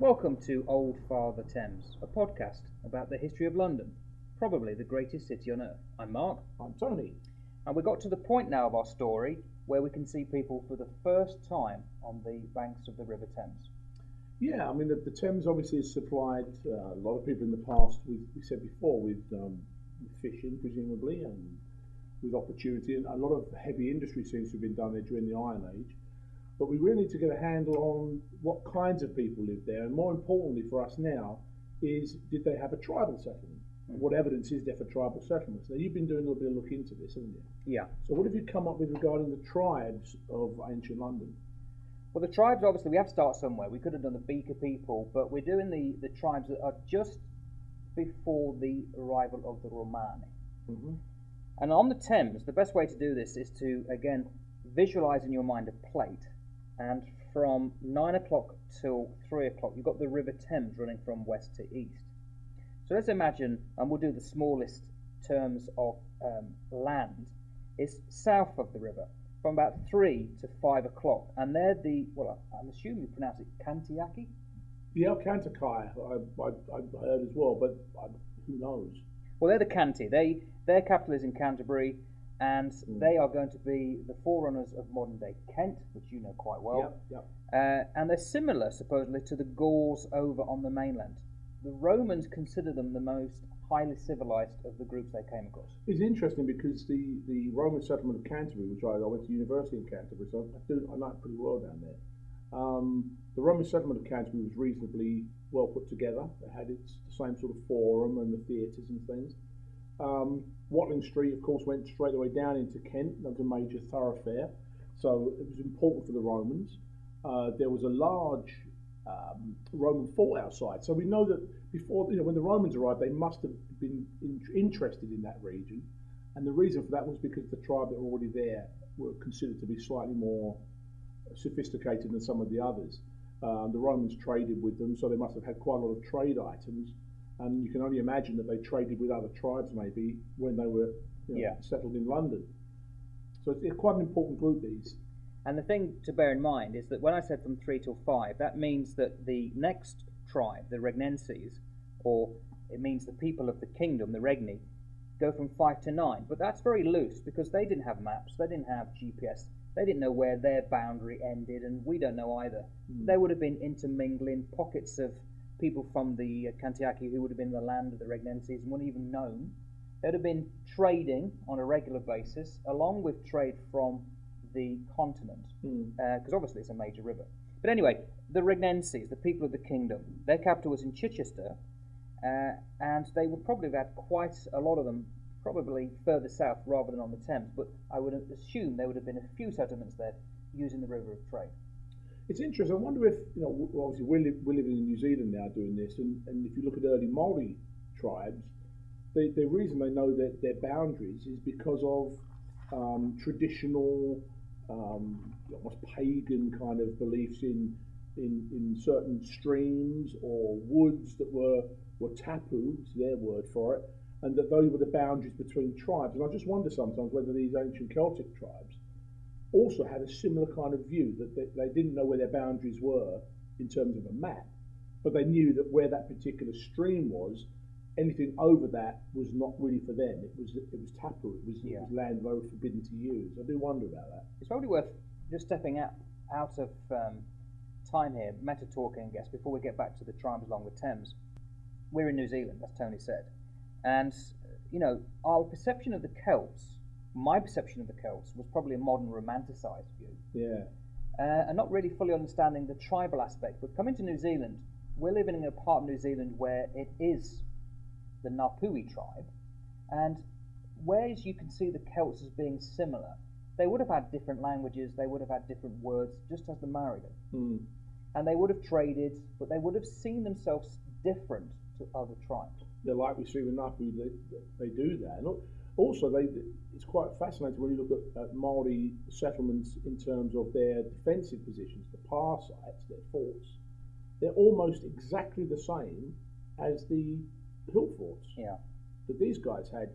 Welcome to Old Father Thames, a podcast about the history of London, probably the greatest city on earth. I'm Mark, I'm Tony. and we got to the point now of our story where we can see people for the first time on the banks of the River Thames. Yeah, I mean, the, the Thames obviously has supplied uh, a lot of people in the past, we, we said before, with, um, with fishing, presumably, and with opportunity. And a lot of heavy industry seems to have been done there during the Iron Age. But we really need to get a handle on what kinds of people lived there. And more importantly for us now is did they have a tribal settlement? And what evidence is there for tribal settlements? Now, you've been doing a little bit of look into this, haven't you? Yeah. So, what have you come up with regarding the tribes of ancient London? Well, the tribes, obviously, we have to start somewhere. We could have done the Beaker people, but we're doing the, the tribes that are just before the arrival of the Romani. Mm-hmm. And on the Thames, the best way to do this is to, again, visualize in your mind a plate. And from 9 o'clock till 3 o'clock, you've got the River Thames running from west to east. So let's imagine, and we'll do the smallest terms of um, land, is south of the river from about 3 to 5 o'clock. And they're the, well, I'm assuming you pronounce it Cantiaci? Yeah, Kantakai, I, I, I heard as well, but I, who knows? Well, they're the Canti. They, their capital is in Canterbury, and Mm. they are going to be the forerunners of modern day Kent, which you know quite well. yep, Uh, and they're similar, supposedly, to the Gauls over on the mainland. The Romans consider them the most highly civilized of the groups they came across. It's interesting because the, the Roman settlement of Canterbury, which I, I went to university in Canterbury, so I, do, I know it pretty well down there. Um, the Roman settlement of Canterbury was reasonably well put together. It had its the same sort of forum and the theatres and things. Um, Watling Street, of course, went straight away down into Kent. That was a major thoroughfare, so it was important for the Romans. Uh, there was a large um, Roman fort outside, so we know that before, you know, when the Romans arrived, they must have been in, interested in that region, and the reason for that was because the tribe that were already there were considered to be slightly more sophisticated than some of the others. Um, the Romans traded with them, so they must have had quite a lot of trade items. And you can only imagine that they traded with other tribes, maybe when they were you know, Yeah. settled in London. So it's, it's quite an important group. These. And the thing to bear in mind is that when I said from 3 till 5, that means that the next tribe, the Regnenses, or it means the people of the kingdom, the Regni, go from 5 to 9. But that's very loose because they didn't have maps, they didn't have GPS, they didn't know where their boundary ended, and we don't know either. Hmm. They would have been intermingling pockets of people from the uh, Cantiaci who would have been the land of the Regnenses and wouldn't even known. They'd have been trading on a regular basis, along with trade from the continent, because obviously it's a major river. But anyway, the Regnenses, the people of the kingdom, their capital was in Chichester, uh, and they would probably have had quite a lot of them, probably further south rather than on the Thames. But I would assume there would have been a few settlements there using the river of trade. It's interesting. I wonder if you know. Obviously, we're, li- we're living in New Zealand now doing this, and, and if you look at early Maori tribes, the the reason they know that their boundaries is because of um, traditional, um, almost pagan kind of beliefs in in, in certain streams or woods that were were tapu, it's their word for it, and that those were the boundaries between tribes. And I just wonder sometimes whether these ancient Celtic tribes also had a similar kind of view that they, they didn't know where their boundaries were in terms of a map, but they knew that where that particular stream was, anything over that was not really for them. It was it was tapu. It was, it was land they were forbidden to use. I do wonder about that. It's probably worth just stepping out, out of um, time here, meta talking, I guess, before we get back to the tribes along the Thames. We're in New Zealand, as Tony said. And, you know, our perception of the Celts, my perception of the Celts, was probably a modern romanticised view. Yeah. uh, and not really fully understanding the tribal aspect. But coming to New Zealand, we're living in a part of New Zealand where it is the Ngāpuhi tribe, and whereas you can see the Celts as being similar, they would have had different languages, they would have had different words, just as the Maori did. Hmm. And they would have traded, but they would have seen themselves different to other tribes. Yeah, like we see with Napu, they, they do that. Also, they, it's quite fascinating when you look at, at Maori settlements in terms of their defensive positions, the pā sites, their forts. They're almost exactly the same as the hill forts Yeah. that these guys had.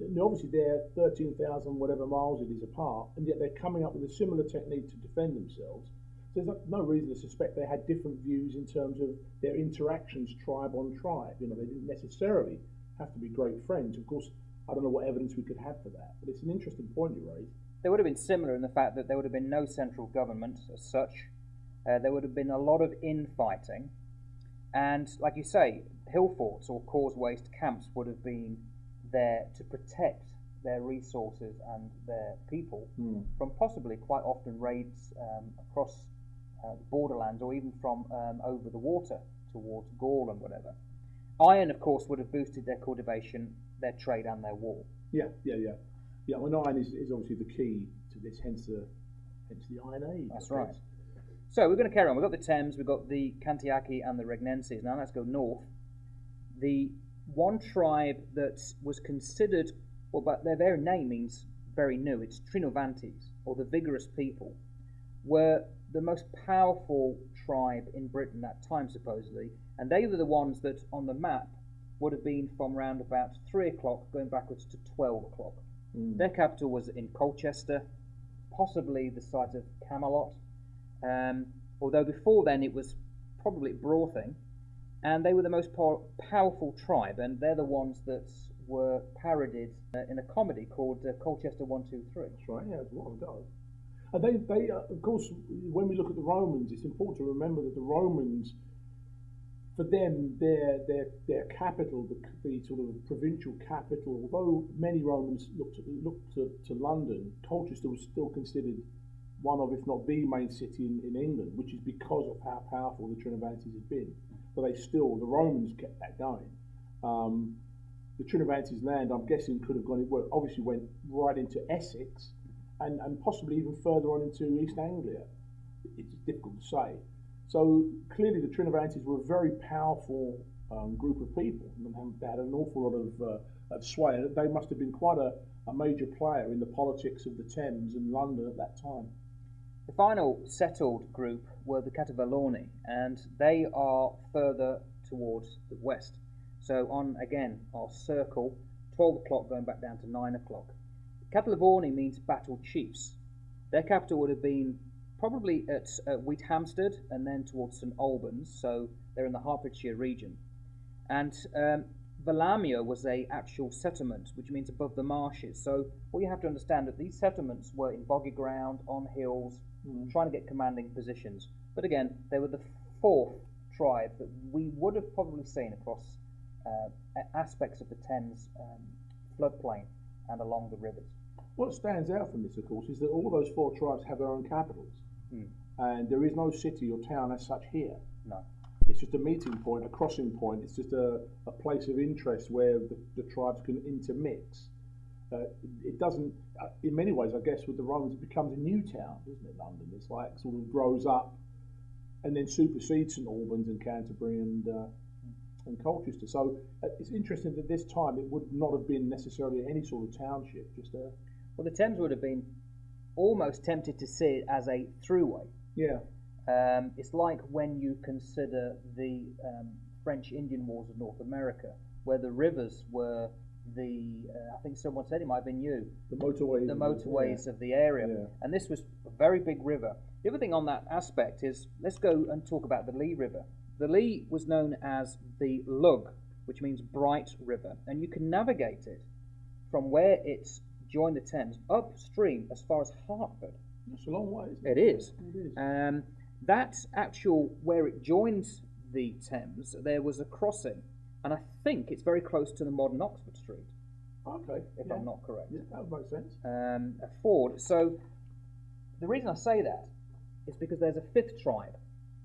And obviously, they're 13,000 whatever miles it is apart, and yet they're coming up with a similar technique to defend themselves. So there's no reason to suspect they had different views in terms of their interactions tribe on tribe. You know, they didn't necessarily have to be great friends. Of course, I don't know what evidence we could have for that, but it's an interesting point you raise. They would have been similar in the fact that there would have been no central government as such. Uh, there would have been a lot of infighting, and like you say, hill forts or causewayed camps would have been there to protect their resources and their people Hmm. from possibly quite often raids um, across uh, borderlands or even from um, over the water towards Gaul and whatever. Iron, of course, would have boosted their cultivation, their trade, and their war. Yeah, yeah, yeah. Yeah, well, iron is, is obviously the key to this, hence the, hence the Iron Age. That's right. So we're going to carry on. We've got the Thames, we've got the Cantiaci and the Regnenses. Now let's go north. The one tribe that was considered, well, but their very name means very new. It's Trinovantes, or the vigorous people, were the most powerful tribe in Britain at that time, supposedly, and they were the ones that on the map would have been from round about three o'clock going backwards to twelve o'clock. Mm. Their capital was in Colchester, possibly the site of Camelot, um, although before then it was probably at Brothing, and they were the most pow- powerful tribe, and they're the ones that were parodied uh, in a comedy called uh, Colchester One Two Three. That's right, yeah, a while ago. And they, they uh, of course, when we look at the Romans, it's important to remember that the Romans, for them, their their their capital, the, the sort of provincial capital, although many Romans looked at, looked to, to London, Colchester was still considered one of, if not the main city in, in England, which is because of how powerful the Trinovantes had been. But they still, the Romans kept that going. Um, the Trinovantes land, I'm guessing, could have gone, well, obviously went right into Essex and, and possibly even further on into East Anglia. It's difficult to say. So clearly, the Trinovantes were a very powerful um, group of people they had an awful lot of, uh, of sway. They must have been quite a, a major player in the politics of the Thames and London at that time. The final settled group were the Catuvellauni, and they are further towards the west. So on again our circle, 12 o'clock going back down to 9 o'clock. Catalavorni means battle chiefs. Their capital would have been probably at uh, Wheathampstead and then towards St Albans, so they're in the Hertfordshire region. And um, Verlamion was a actual settlement, which means above the marshes. So what you have to understand that these settlements were in boggy ground, on hills, trying to get commanding positions. But again, they were the fourth tribe that we would have probably seen across uh, aspects of the Thames um, floodplain and along the rivers. What stands out from this, of course, is that all those four tribes have their own capitals. Hmm. And there is no city or town as such here. No. It's just a meeting point, a crossing point. It's just a, a place of interest where the, the tribes can intermix. Uh, it doesn't, uh, in many ways, I guess, with the Romans, it becomes a new town, doesn't it, London? It's like sort of grows up and then supersedes St Albans and Canterbury and, uh, and Colchester. So uh, it's interesting that this time it would not have been necessarily any sort of township, just a, Well, the Thames would have been almost tempted to see it as a throughway. yeah, Um, it's like when you consider the um, French Indian Wars of North America, where the rivers were the, uh, I think someone said it might have been you, the motorways. the motorways of the area. Yeah. And this was a very big river. The other thing on that aspect is let's go and talk about the Lee River. The Lee was known as the Lug, which means bright river, and you can navigate it from where it's joined the Thames upstream as far as Hertford. That's a long way. Isn't It is. It is. Um, that actual where it joins the Thames, there was a crossing, and I think it's very close to the modern Oxford Street, okay. if yeah. I'm not correct. Yeah, that would make sense. um, a ford. So the reason I say that is because there's a fifth tribe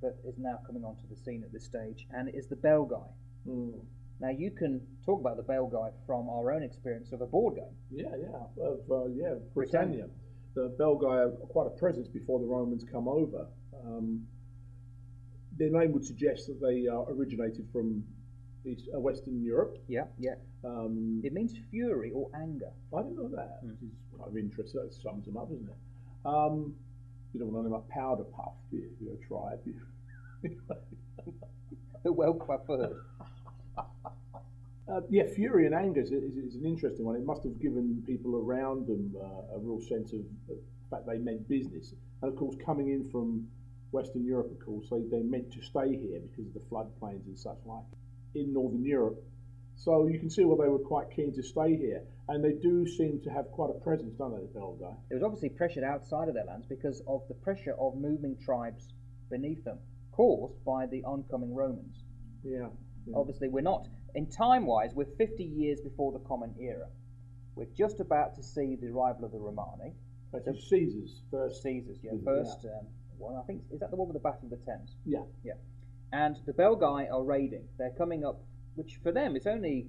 that is now coming onto the scene at this stage, and it is the Belgae. Mm. Now you can talk about the Belgae from our own experience of a board game. Yeah, yeah, of uh, yeah, Britannia. Britannia. The Belgae are quite a presence before the Romans come over. Um, their name would suggest that they uh, originated from East, uh, Western Europe. Yeah, yeah. Um, It means fury or anger. I didn't know that, Mm. which is kind of interesting. That sums them up, doesn't it? Um, you don't want to know about powder puff, you? If you're a tribe. The well coiffed. Uh, yeah, fury and anger is, is, is an interesting one. It must have given people around them uh, a real sense of the fact they meant business. And of course, coming in from Western Europe, of course, they, they meant to stay here because of the floodplains and such like in Northern Europe. So you can see why they were quite keen to stay here. And they do seem to have quite a presence, don't they, the Belgae? There was obviously pressured outside of their lands because of the pressure of moving tribes beneath them, caused by the oncoming Romans. Yeah. yeah. Obviously, we're not, in time wise, we're 50 years before the Common Era. We're just about to see the arrival of the Romani. That's so, Caesar's first. Caesar's, yeah, first yeah. Um, one. I think, is that the one with the Battle of the Thames? Yeah. Yeah. And the Belgae are raiding. They're coming up, which for them is only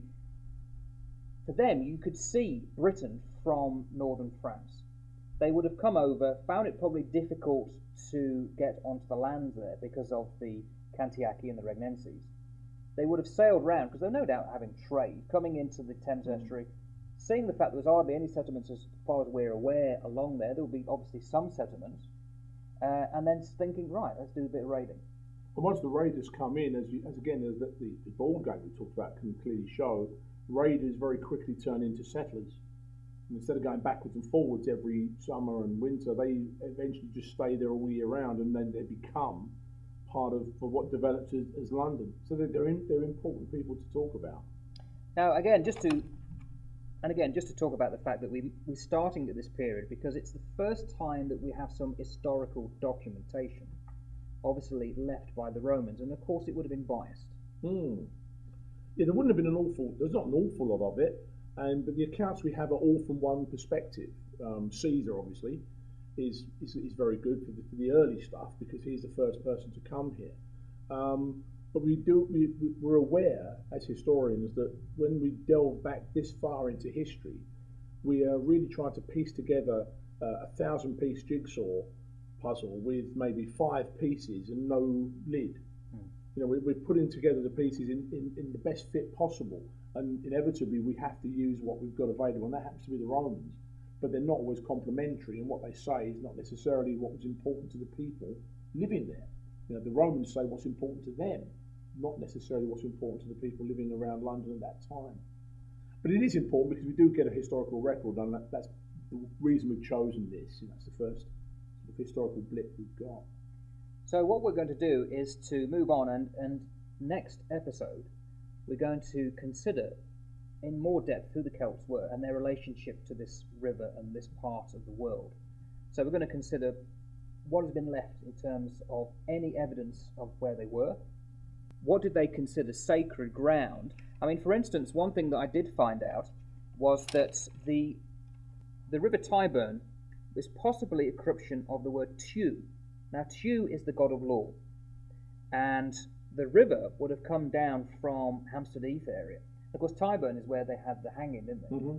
for them, you could see Britain from northern France. They would have come over, found it probably difficult to get onto the land there because of the Cantiaci and the Regnenses. They would have sailed round, because they're no doubt having trade, coming into the Thames mm. estuary, seeing the fact there was hardly any settlements as far as we're aware along there. There will be obviously some settlements, uh, and then thinking, right, let's do a bit of raiding. And once the raiders come in, as, you, as again, as the, the, the ball game we talked about can clearly show, raiders very quickly turn into settlers. And instead of going backwards and forwards every summer and winter, they eventually just stay there all year round, and then they become part of, what developed as, as London. So they're, they're, in, they're important people to talk about. Now, again, just to and again, just to talk about the fact that we, we're starting at this period because it's the first time that we have some historical documentation, obviously left by the Romans, and of course it would have been biased. Hmm yeah, there wouldn't have been an awful. There's not an awful lot of it, and but the accounts we have are all from one perspective. Um, Caesar, obviously, is, is, is very good for the, for the, early stuff because he's the first person to come here. Um, but we do we, we're aware as historians that when we delve back this far into history, we are really trying to piece together uh, a thousand piece jigsaw puzzle with maybe five pieces and no lid you know, we, are putting together the pieces in, in, in, the best fit possible, and inevitably we have to use what we've got available, and that happens to be the Romans. But they're not always complementary, and what they say is not necessarily what was important to the people living there. You know, the Romans say what's important to them, not necessarily what's important to the people living around London at that time. But it is important because we do get a historical record, and that, that's the reason we've chosen this. That's the first historical blip we've got. So what we're going to do is to move on and, and next episode we're going to consider in more depth who the Celts were and their relationship to this river and this part of the world. So we're going to consider what has been left in terms of any evidence of where they were. What did they consider sacred ground? I mean, for instance, one thing that I did find out was that the the River Tyburn is possibly a corruption of the word Tew, now, Tew is the god of law, and the river would have come down from Hampstead Heath area. Of course, Tyburn is where they had the hanging, didn't they? Mm-hmm.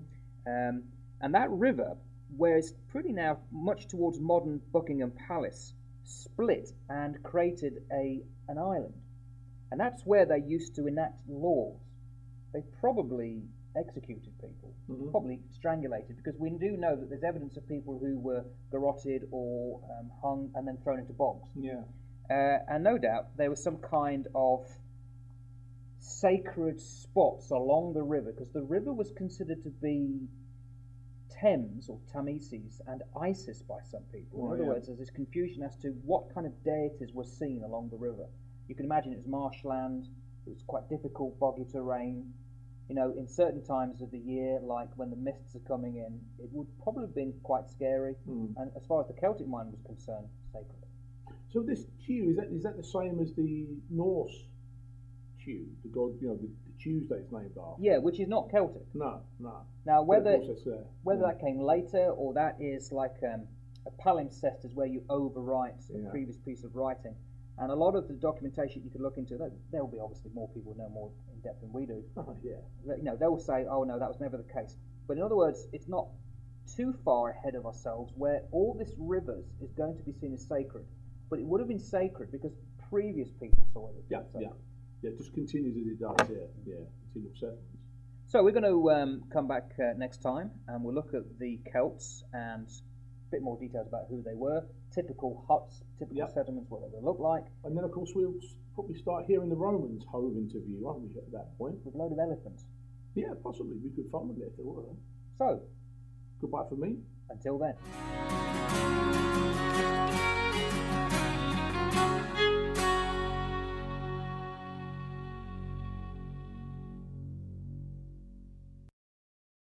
Um, and that river, where it's pretty now much towards modern Buckingham Palace, split and created a an island, and that's where they used to enact laws. They probably executed people, mm-hmm. probably strangulated, because we do know that there's evidence of people who were garroted or um, hung and then thrown into bogs. Yeah. Uh, and no doubt there was some kind of sacred spots along the river, because the river was considered to be Thames or Thamesis and Isis by some people. In oh, other yeah. words, there's this confusion as to what kind of deities were seen along the river. You can imagine it was marshland, it was quite difficult, boggy terrain, you know, in certain times of the year, like when the mists are coming in, it would probably have been quite scary. Mm. And as far as the Celtic mind was concerned, sacred. So this Tew is that is that the same as the Norse The god, you know, the, the Tuesday it's named after? Yeah, which is not Celtic. No, no. Now whether whether yeah. that came later or that is like um, a palimpsest is where you overwrite yeah. a previous piece of writing. And a lot of the documentation you could look into, there will be obviously more people know more in depth than we do. Oh, yeah. You know, they'll say, oh no, that was never the case. But in other words, it's not too far ahead of ourselves where all this rivers is going to be seen as sacred. But it would have been sacred because previous people saw it. Yeah, yeah. Yeah, just continues as it does, yeah. Yeah, continual settlements. So we're going to um, come back uh, next time and we'll look at the Celts and a bit more details about who they were, typical huts, typical yep. settlements, what they look like. And then, of course, we'll probably start hearing the Romans hove into view, aren't we, at that point? With a load of elephants. Yeah, possibly. We could with it if there were. So, goodbye for me. Until then.